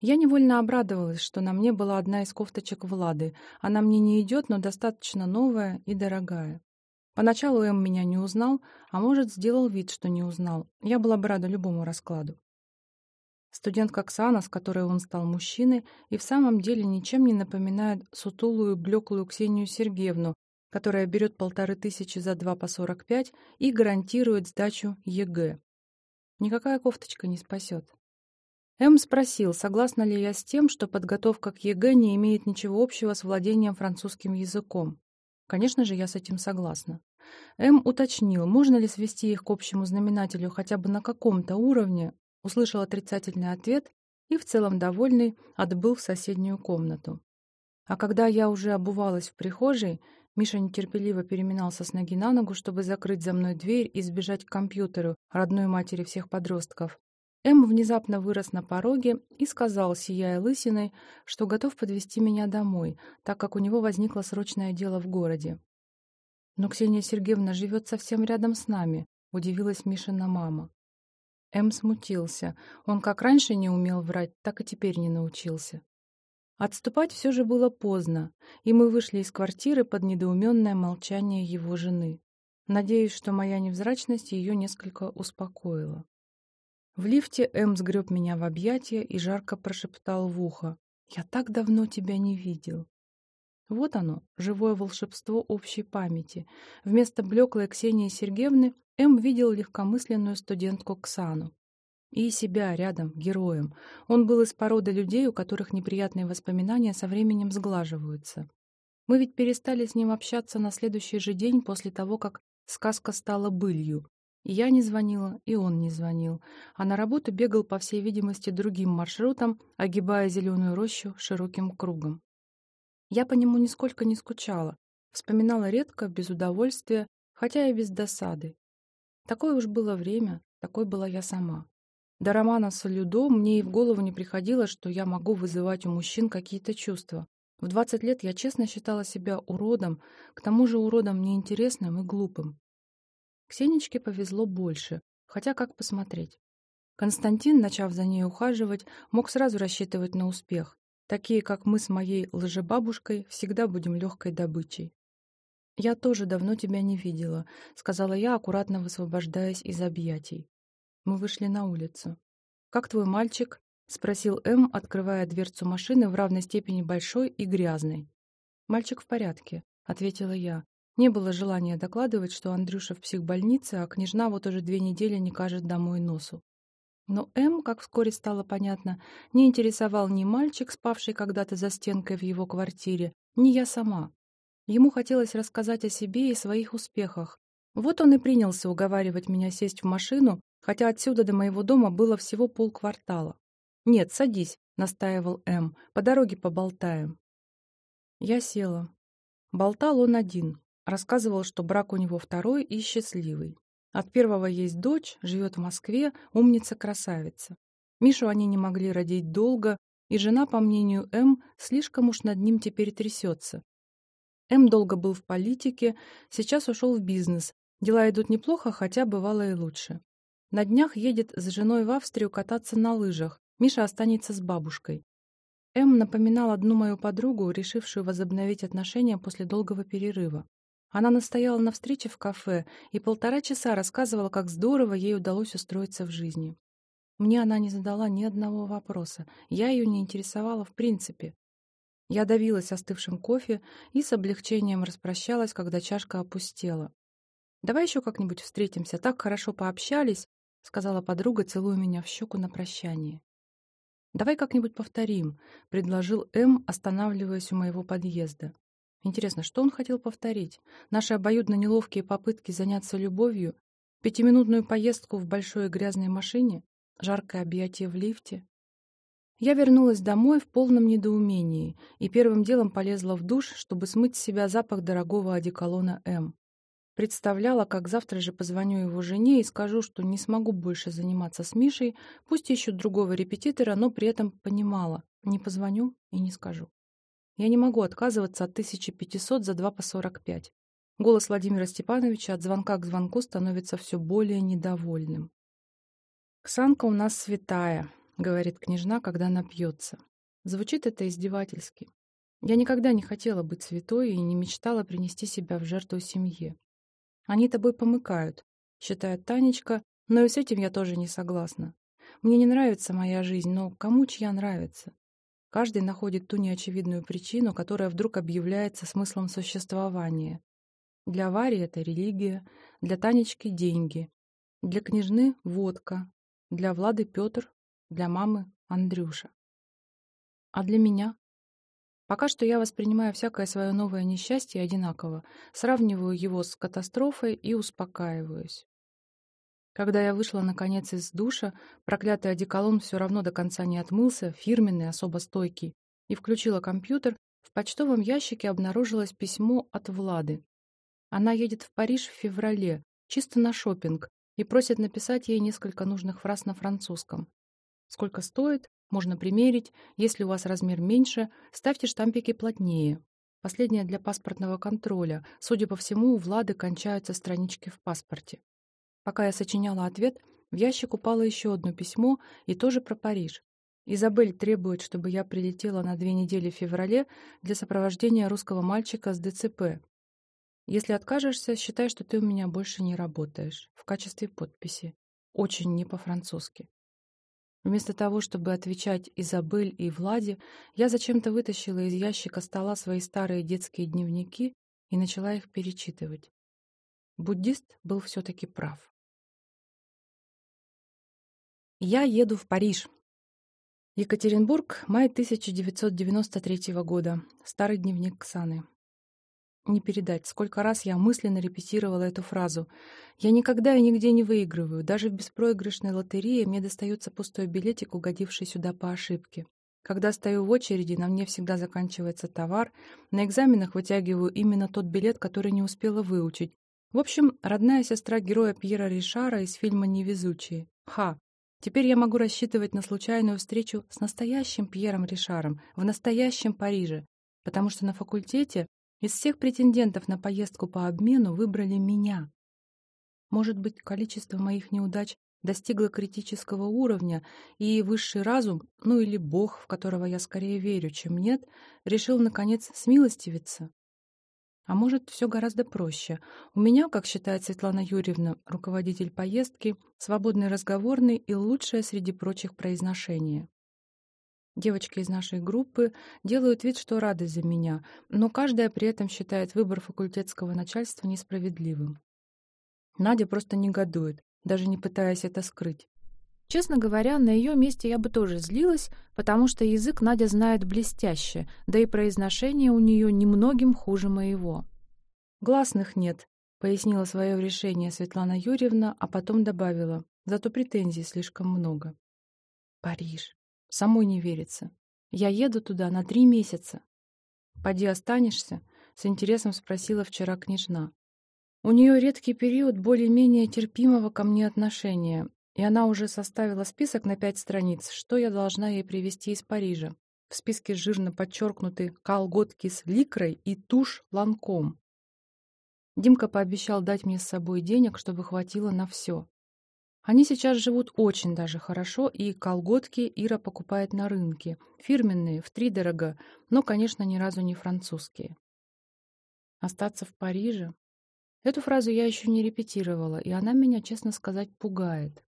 Я невольно обрадовалась, что на мне была одна из кофточек Влады. Она мне не идет, но достаточно новая и дорогая. Поначалу Эм меня не узнал, а может, сделал вид, что не узнал. Я была бы рада любому раскладу. Студентка Оксана, с которой он стал мужчиной, и в самом деле ничем не напоминает сутулую, блеклую Ксению Сергеевну, которая берет полторы тысячи за два по сорок пять и гарантирует сдачу ЕГЭ. Никакая кофточка не спасет. М спросил, согласна ли я с тем, что подготовка к ЕГЭ не имеет ничего общего с владением французским языком. Конечно же, я с этим согласна. М уточнил, можно ли свести их к общему знаменателю хотя бы на каком-то уровне, услышал отрицательный ответ и, в целом довольный, отбыл в соседнюю комнату. А когда я уже обувалась в прихожей, Миша нетерпеливо переминался с ноги на ногу, чтобы закрыть за мной дверь и сбежать к компьютеру, родной матери всех подростков. М внезапно вырос на пороге и сказал, сияя лысиной, что готов подвести меня домой, так как у него возникло срочное дело в городе. «Но Ксения Сергеевна живет совсем рядом с нами», — удивилась Мишина мама. М смутился. Он как раньше не умел врать, так и теперь не научился. Отступать все же было поздно, и мы вышли из квартиры под недоуменное молчание его жены. Надеюсь, что моя невзрачность ее несколько успокоила. В лифте М сгреб меня в объятия и жарко прошептал в ухо. «Я так давно тебя не видел». Вот оно, живое волшебство общей памяти. Вместо блеклой Ксении Сергеевны М видел легкомысленную студентку Ксану. И себя рядом, героем. Он был из породы людей, у которых неприятные воспоминания со временем сглаживаются. Мы ведь перестали с ним общаться на следующий же день после того, как сказка стала былью. Я не звонила, и он не звонил, а на работу бегал, по всей видимости, другим маршрутом, огибая зеленую рощу широким кругом. Я по нему нисколько не скучала, вспоминала редко, без удовольствия, хотя и без досады. Такое уж было время, такой была я сама. До романа с Людо мне и в голову не приходило, что я могу вызывать у мужчин какие-то чувства. В 20 лет я честно считала себя уродом, к тому же уродом неинтересным и глупым. Ксенечке повезло больше, хотя как посмотреть. Константин, начав за ней ухаживать, мог сразу рассчитывать на успех. Такие, как мы с моей лжебабушкой, всегда будем легкой добычей. «Я тоже давно тебя не видела», — сказала я, аккуратно высвобождаясь из объятий. Мы вышли на улицу. «Как твой мальчик?» — спросил М, открывая дверцу машины в равной степени большой и грязной. «Мальчик в порядке», — ответила я. Не было желания докладывать, что Андрюша в психбольнице, а княжна вот уже две недели не кажет домой носу. Но М, как вскоре стало понятно, не интересовал ни мальчик, спавший когда-то за стенкой в его квартире, ни я сама. Ему хотелось рассказать о себе и своих успехах. Вот он и принялся уговаривать меня сесть в машину, хотя отсюда до моего дома было всего полквартала. «Нет, садись», — настаивал М, — «по дороге поболтаем». Я села. Болтал он один, рассказывал, что брак у него второй и счастливый. От первого есть дочь, живет в Москве, умница-красавица. Мишу они не могли родить долго, и жена, по мнению М, слишком уж над ним теперь трясется. М долго был в политике, сейчас ушел в бизнес. Дела идут неплохо, хотя бывало и лучше. На днях едет с женой в Австрию кататься на лыжах. Миша останется с бабушкой. М напоминал одну мою подругу, решившую возобновить отношения после долгого перерыва. Она настояла на встрече в кафе и полтора часа рассказывала, как здорово ей удалось устроиться в жизни. Мне она не задала ни одного вопроса. Я ее не интересовала в принципе. Я давилась остывшим кофе и с облегчением распрощалась, когда чашка опустела. «Давай еще как-нибудь встретимся, так хорошо пообщались», — сказала подруга, целуя меня в щеку на прощание. «Давай как-нибудь повторим», — предложил М, останавливаясь у моего подъезда. Интересно, что он хотел повторить? Наши обоюдно неловкие попытки заняться любовью? Пятиминутную поездку в большой грязной машине? Жаркое объятие в лифте? Я вернулась домой в полном недоумении и первым делом полезла в душ, чтобы смыть с себя запах дорогого одеколона М. Представляла, как завтра же позвоню его жене и скажу, что не смогу больше заниматься с Мишей, пусть ищут другого репетитора, но при этом понимала, не позвоню и не скажу. Я не могу отказываться от 1500 за 2 по 45. Голос Владимира Степановича от звонка к звонку становится все более недовольным. «Ксанка у нас святая», — говорит княжна, когда напьется. Звучит это издевательски. Я никогда не хотела быть святой и не мечтала принести себя в жертву семье. Они тобой помыкают, считает Танечка, но и с этим я тоже не согласна. Мне не нравится моя жизнь, но кому чья нравится? Каждый находит ту неочевидную причину, которая вдруг объявляется смыслом существования. Для Вари это религия, для Танечки — деньги, для княжны — водка, для Влады — Петр, для мамы — Андрюша. А для меня? Пока что я воспринимаю всякое свое новое несчастье одинаково, сравниваю его с катастрофой и успокаиваюсь. Когда я вышла, наконец, из душа, проклятый одеколон все равно до конца не отмылся, фирменный, особо стойкий, и включила компьютер, в почтовом ящике обнаружилось письмо от Влады. Она едет в Париж в феврале, чисто на шопинг, и просит написать ей несколько нужных фраз на французском. Сколько стоит, можно примерить. Если у вас размер меньше, ставьте штампики плотнее. Последнее для паспортного контроля. Судя по всему, у Влады кончаются странички в паспорте. Пока я сочиняла ответ, в ящик упало еще одно письмо, и тоже про Париж. Изабель требует, чтобы я прилетела на две недели в феврале для сопровождения русского мальчика с ДЦП. Если откажешься, считай, что ты у меня больше не работаешь. В качестве подписи. Очень не по-французски. Вместо того, чтобы отвечать Изабель и Владе, я зачем-то вытащила из ящика стола свои старые детские дневники и начала их перечитывать. Буддист был все-таки прав. Я еду в Париж. Екатеринбург, май 1993 года. Старый дневник Ксаны. Не передать, сколько раз я мысленно репетировала эту фразу. Я никогда и нигде не выигрываю. Даже в беспроигрышной лотерее мне достается пустой билетик, угодивший сюда по ошибке. Когда стою в очереди, на мне всегда заканчивается товар. На экзаменах вытягиваю именно тот билет, который не успела выучить. В общем, родная сестра героя Пьера Ришара из фильма «Невезучие». Ха! Теперь я могу рассчитывать на случайную встречу с настоящим Пьером Ришаром в настоящем Париже, потому что на факультете из всех претендентов на поездку по обмену выбрали меня. Может быть, количество моих неудач достигло критического уровня, и высший разум, ну или Бог, в которого я скорее верю, чем нет, решил, наконец, смилостивиться. А может, все гораздо проще. У меня, как считает Светлана Юрьевна, руководитель поездки, свободный разговорный и лучшее среди прочих произношение. Девочки из нашей группы делают вид, что рады за меня, но каждая при этом считает выбор факультетского начальства несправедливым. Надя просто негодует, даже не пытаясь это скрыть. Честно говоря, на ее месте я бы тоже злилась, потому что язык Надя знает блестяще, да и произношение у нее немногим хуже моего. «Гласных нет», — пояснила свое решение Светлана Юрьевна, а потом добавила, «зато претензий слишком много». «Париж. Самой не верится. Я еду туда на три месяца. «Поди останешься?» — с интересом спросила вчера княжна. У нее редкий период более-менее терпимого ко мне отношения, и она уже составила список на пять страниц, что я должна ей привезти из Парижа. В списке жирно подчеркнуты колготки с ликрой и тушь ланком. Димка пообещал дать мне с собой денег, чтобы хватило на все. Они сейчас живут очень даже хорошо, и колготки Ира покупает на рынке. Фирменные, втридорого, но, конечно, ни разу не французские. Остаться в Париже? Эту фразу я еще не репетировала, и она меня, честно сказать, пугает.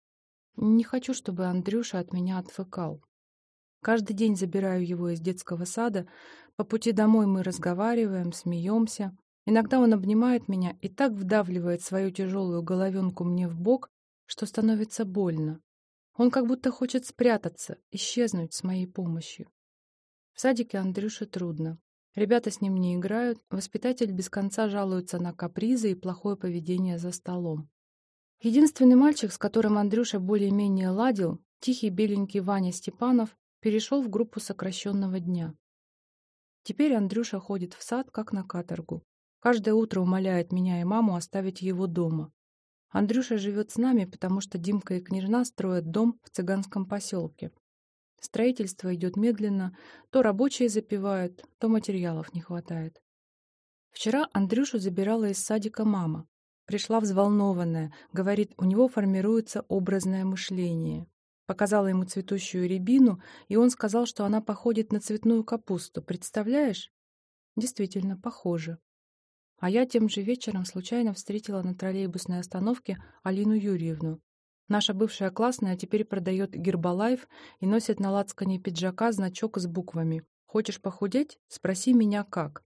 Не хочу, чтобы Андрюша от меня отвыкал. Каждый день забираю его из детского сада. По пути домой мы разговариваем, смеемся. Иногда он обнимает меня и так вдавливает свою тяжелую головенку мне в бок, что становится больно. Он как будто хочет спрятаться, исчезнуть с моей помощью. В садике Андрюше трудно. Ребята с ним не играют, воспитатель без конца жалуется на капризы и плохое поведение за столом. Единственный мальчик, с которым Андрюша более-менее ладил, тихий беленький Ваня Степанов, перешел в группу сокращенного дня. Теперь Андрюша ходит в сад, как на каторгу. Каждое утро умоляет меня и маму оставить его дома. Андрюша живет с нами, потому что Димка и Княжна строят дом в цыганском поселке. Строительство идет медленно, то рабочие запивают, то материалов не хватает. Вчера Андрюшу забирала из садика мама. Пришла взволнованная, говорит, у него формируется образное мышление. Показала ему цветущую рябину, и он сказал, что она походит на цветную капусту. Представляешь? Действительно, похоже. А я тем же вечером случайно встретила на троллейбусной остановке Алину Юрьевну. Наша бывшая классная теперь продает гербалайф и носит на лацкане пиджака значок с буквами «Хочешь похудеть? Спроси меня как».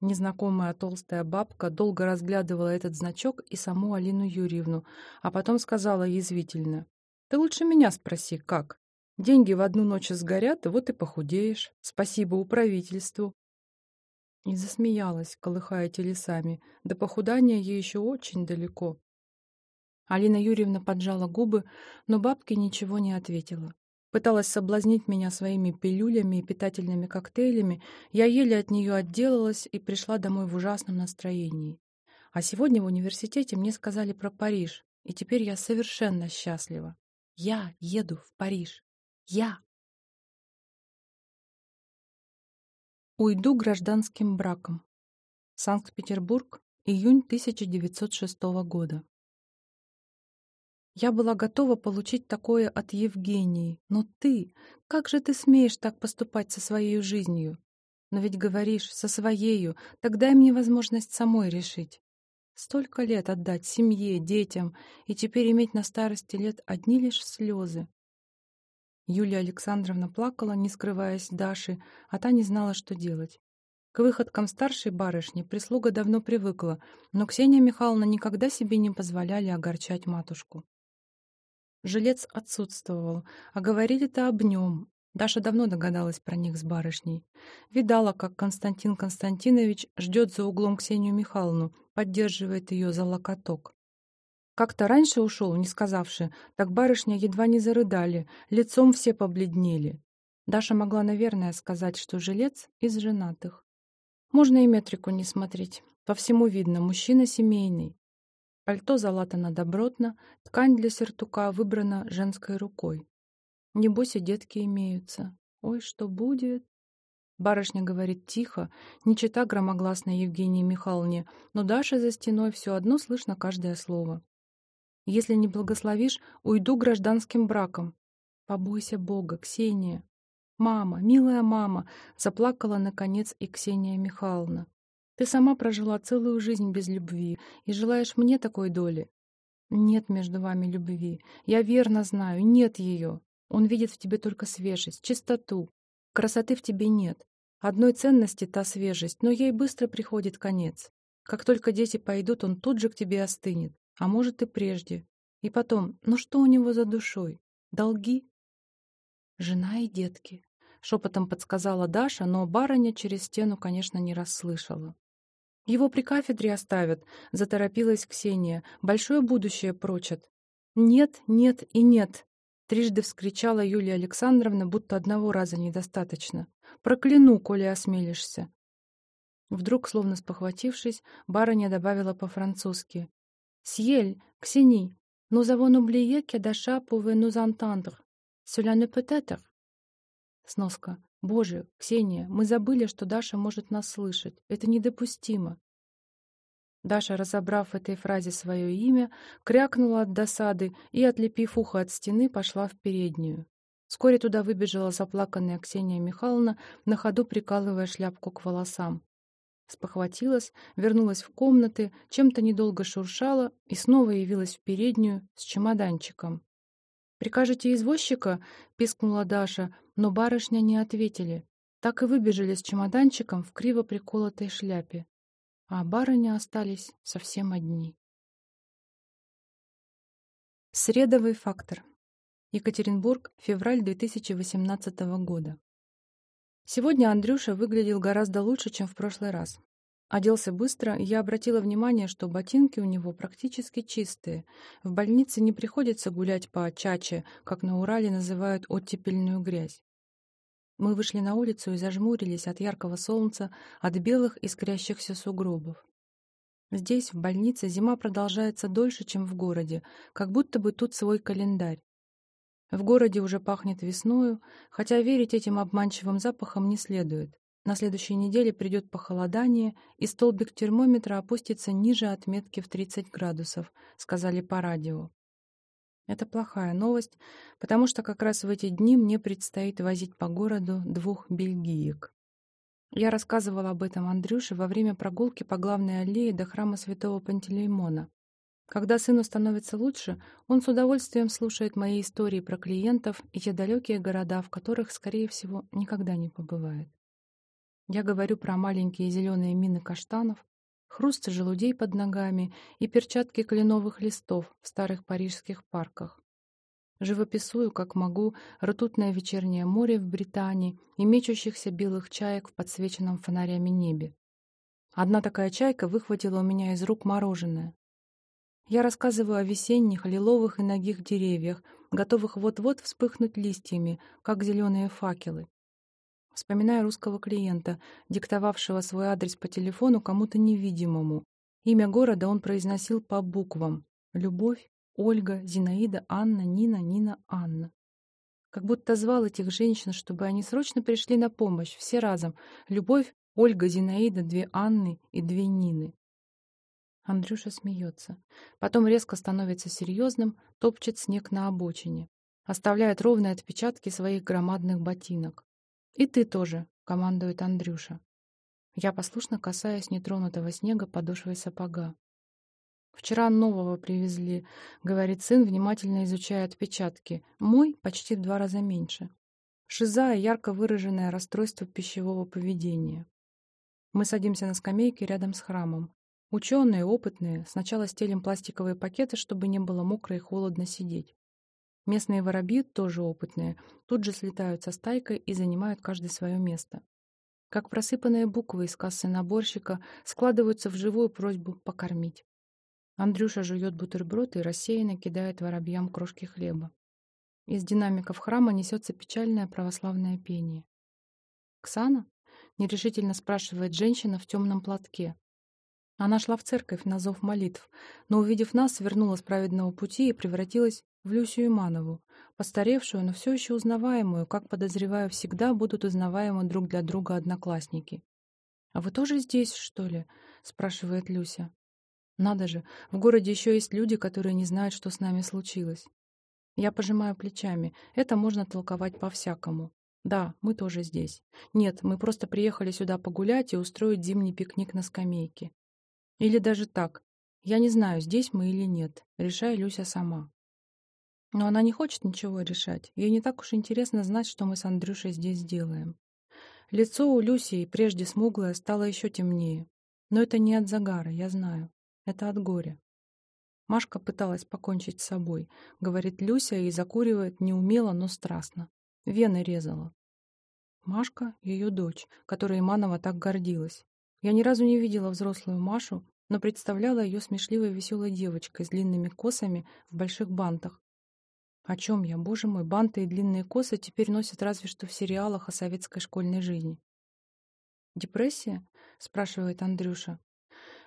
Незнакомая толстая бабка долго разглядывала этот значок и саму Алину Юрьевну, а потом сказала язвительно «Ты лучше меня спроси, как?» Деньги в одну ночь сгорят, и вот и похудеешь. Спасибо управительству. И засмеялась, колыхая телесами. До похудания ей еще очень далеко. Алина Юрьевна поджала губы, но бабке ничего не ответила. Пыталась соблазнить меня своими пилюлями и питательными коктейлями. Я еле от нее отделалась и пришла домой в ужасном настроении. А сегодня в университете мне сказали про Париж, и теперь я совершенно счастлива. Я еду в Париж. Я. Уйду гражданским браком. Санкт-Петербург, июнь 1906 года. Я была готова получить такое от Евгении, но ты, как же ты смеешь так поступать со своей жизнью? Но ведь говоришь, со своею, так дай мне возможность самой решить. Столько лет отдать семье, детям, и теперь иметь на старости лет одни лишь слезы. Юлия Александровна плакала, не скрываясь Даши, а та не знала, что делать. К выходкам старшей барышни прислуга давно привыкла, но Ксения Михайловна никогда себе не позволяли огорчать матушку. Жилец отсутствовал, а говорили-то об нем. Даша давно догадалась про них с барышней. Видала, как Константин Константинович ждет за углом Ксению Михайловну, поддерживает ее за локоток. Как-то раньше ушел, не сказавши, так барышня едва не зарыдали, лицом все побледнели. Даша могла, наверное, сказать, что жилец из женатых. Можно и метрику не смотреть. По всему видно, мужчина семейный. Пальто залатано добротно, ткань для сертука выбрана женской рукой. Небось и детки имеются. Ой, что будет? Барышня говорит тихо, не чита громогласной Евгении Михайловне, но Даша за стеной все одно слышно каждое слово. Если не благословишь, уйду гражданским браком. Побойся Бога, Ксения. Мама, милая мама, заплакала наконец и Ксения Михайловна. Ты сама прожила целую жизнь без любви и желаешь мне такой доли. Нет между вами любви. Я верно знаю, нет ее. Он видит в тебе только свежесть, чистоту. Красоты в тебе нет. Одной ценности та свежесть, но ей быстро приходит конец. Как только дети пойдут, он тут же к тебе остынет. А может и прежде. И потом, ну что у него за душой? Долги? Жена и детки. Шепотом подсказала Даша, но барыня через стену, конечно, не расслышала. Его при кафедре оставят, заторопилась Ксения. Большое будущее прочат. Нет, нет и нет. Трижды вскричала Юлия Александровна, будто одного раза недостаточно. Прокляну, коли осмелишься. Вдруг, словно спохватившись, барыня добавила по-французски. «Сьель, Ксени, nous avons oublié que Dacha pouvait nous entendre. Cela ne peut être». Сноска. Боже, Ксения, мы забыли, что Даша может нас слышать. Это недопустимо. Даша, разобрав в этой фразе свое имя, крякнула от досады и, отлепив ухо от стены, пошла в переднюю. Вскоре туда выбежала заплаканная Ксения Михайловна, на ходу прикалывая шляпку к волосам. Спохватилась, вернулась в комнаты, чем-то недолго шуршала и снова явилась в переднюю с чемоданчиком. «Прикажете извозчика?» — пискнула Даша, но барышня не ответили. Так и выбежали с чемоданчиком в криво приколотой шляпе. А барыни остались совсем одни. Средовый фактор. Екатеринбург, февраль 2018 года. Сегодня Андрюша выглядел гораздо лучше, чем в прошлый раз. Оделся быстро, и я обратила внимание, что ботинки у него практически чистые. В больнице не приходится гулять по чаче, как на Урале называют оттепельную грязь. Мы вышли на улицу и зажмурились от яркого солнца, от белых искрящихся сугробов. Здесь, в больнице, зима продолжается дольше, чем в городе, как будто бы тут свой календарь. В городе уже пахнет весною, хотя верить этим обманчивым запахам не следует. На следующей неделе придет похолодание, и столбик термометра опустится ниже отметки в 30 градусов, сказали по радио. Это плохая новость, потому что как раз в эти дни мне предстоит возить по городу двух бельгиек. Я рассказывала об этом Андрюше во время прогулки по главной аллее до храма святого Пантелеймона. Когда сыну становится лучше, он с удовольствием слушает мои истории про клиентов и те далекие города, в которых, скорее всего, никогда не побывает. Я говорю про маленькие зеленые мины каштанов, хруст желудей под ногами и перчатки кленовых листов в старых парижских парках. Живописую, как могу, ртутное вечернее море в Британии и мечущихся белых чаек в подсвеченном фонарями небе. Одна такая чайка выхватила у меня из рук мороженое. Я рассказываю о весенних, лиловых и ногих деревьях, готовых вот-вот вспыхнуть листьями, как зеленые факелы. Вспоминаю русского клиента, диктовавшего свой адрес по телефону кому-то невидимому. Имя города он произносил по буквам. Любовь, Ольга, Зинаида, Анна, Нина, Нина, Анна. Как будто звал этих женщин, чтобы они срочно пришли на помощь, все разом. Любовь, Ольга, Зинаида, две Анны и две Нины. Андрюша смеется. Потом резко становится серьезным, топчет снег на обочине. Оставляет ровные отпечатки своих громадных ботинок. «И ты тоже», — командует Андрюша. Я послушно касаюсь нетронутого снега подошвой сапога. «Вчера нового привезли», — говорит сын, внимательно изучая отпечатки. «Мой почти в два раза меньше». Шиза ярко выраженное расстройство пищевого поведения. Мы садимся на скамейке рядом с храмом. Ученые, опытные, сначала стелим пластиковые пакеты, чтобы не было мокро и холодно сидеть. Местные воробьи, тоже опытные, тут же слетают со стайкой и занимают каждый свое место. Как просыпанные буквы из кассы наборщика складываются в живую просьбу покормить. Андрюша жует бутерброд и рассеянно кидает воробьям крошки хлеба. Из динамиков храма несется печальное православное пение. «Ксана?» — нерешительно спрашивает женщина в темном платке. Она шла в церковь на зов молитв, но, увидев нас, свернула с праведного пути и превратилась в Люсю Иманову, постаревшую, но все еще узнаваемую, как, подозреваю, всегда будут узнаваемы друг для друга одноклассники. «А вы тоже здесь, что ли?» — спрашивает Люся. Надо же, в городе еще есть люди, которые не знают, что с нами случилось. Я пожимаю плечами. Это можно толковать по-всякому. Да, мы тоже здесь. Нет, мы просто приехали сюда погулять и устроить зимний пикник на скамейке. Или даже так. Я не знаю, здесь мы или нет. Решаю Люся сама. Но она не хочет ничего решать. Ей не так уж интересно знать, что мы с Андрюшей здесь делаем. Лицо у Люси, прежде смуглое, стало еще темнее. Но это не от загара, я знаю. Это от горя. Машка пыталась покончить с собой, говорит Люся и закуривает неумело, но страстно. Вены резала. Машка — ее дочь, которой Иманова так гордилась. Я ни разу не видела взрослую Машу, но представляла ее смешливой веселой девочкой с длинными косами в больших бантах. О чем я, боже мой, банты и длинные косы теперь носят разве что в сериалах о советской школьной жизни. «Депрессия?» — спрашивает Андрюша.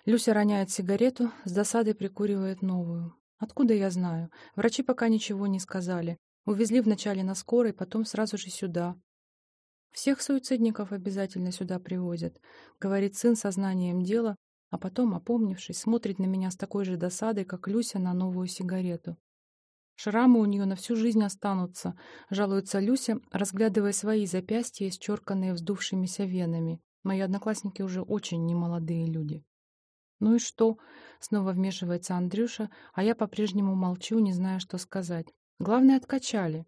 Люся роняет сигарету, с досадой прикуривает новую. Откуда я знаю? Врачи пока ничего не сказали. Увезли вначале на скорой, потом сразу же сюда. Всех суицидников обязательно сюда привозят, говорит сын сознанием дела, а потом, опомнившись, смотрит на меня с такой же досадой, как Люся на новую сигарету. Шрамы у нее на всю жизнь останутся, жалуется Люся, разглядывая свои запястья, исчерканные вздувшимися венами. Мои одноклассники уже очень немолодые люди. «Ну и что?» — снова вмешивается Андрюша, а я по-прежнему молчу, не зная, что сказать. «Главное, откачали».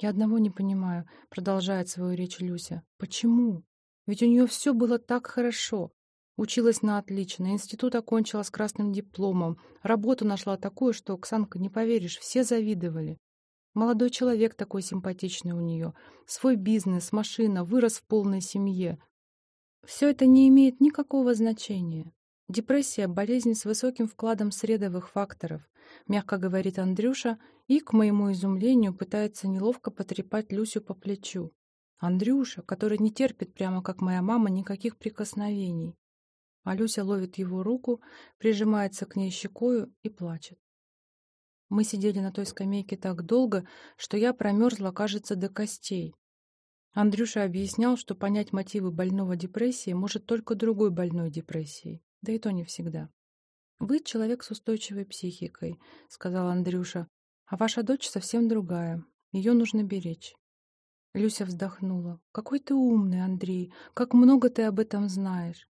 «Я одного не понимаю», — продолжает свою речь Люся. «Почему? Ведь у нее все было так хорошо. Училась на отлично, институт окончила с красным дипломом, работу нашла такую, что, Оксанка, не поверишь, все завидовали. Молодой человек такой симпатичный у нее, свой бизнес, машина, вырос в полной семье. Все это не имеет никакого значения. Депрессия – болезнь с высоким вкладом средовых факторов, мягко говорит Андрюша и, к моему изумлению, пытается неловко потрепать Люсю по плечу. Андрюша, который не терпит, прямо как моя мама, никаких прикосновений. А Люся ловит его руку, прижимается к ней щекою и плачет. Мы сидели на той скамейке так долго, что я промерзла, кажется, до костей. Андрюша объяснял, что понять мотивы больного депрессии может только другой больной депрессией. Да и то не всегда. «Вы человек с устойчивой психикой», — сказал Андрюша. «А ваша дочь совсем другая. Ее нужно беречь». Люся вздохнула. «Какой ты умный, Андрей! Как много ты об этом знаешь!»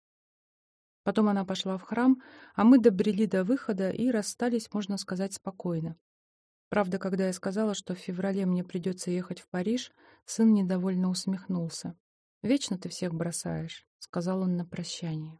Потом она пошла в храм, а мы добрели до выхода и расстались, можно сказать, спокойно. Правда, когда я сказала, что в феврале мне придется ехать в Париж, сын недовольно усмехнулся. «Вечно ты всех бросаешь», — сказал он на прощание.